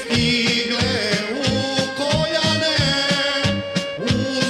stigle u Koljane, u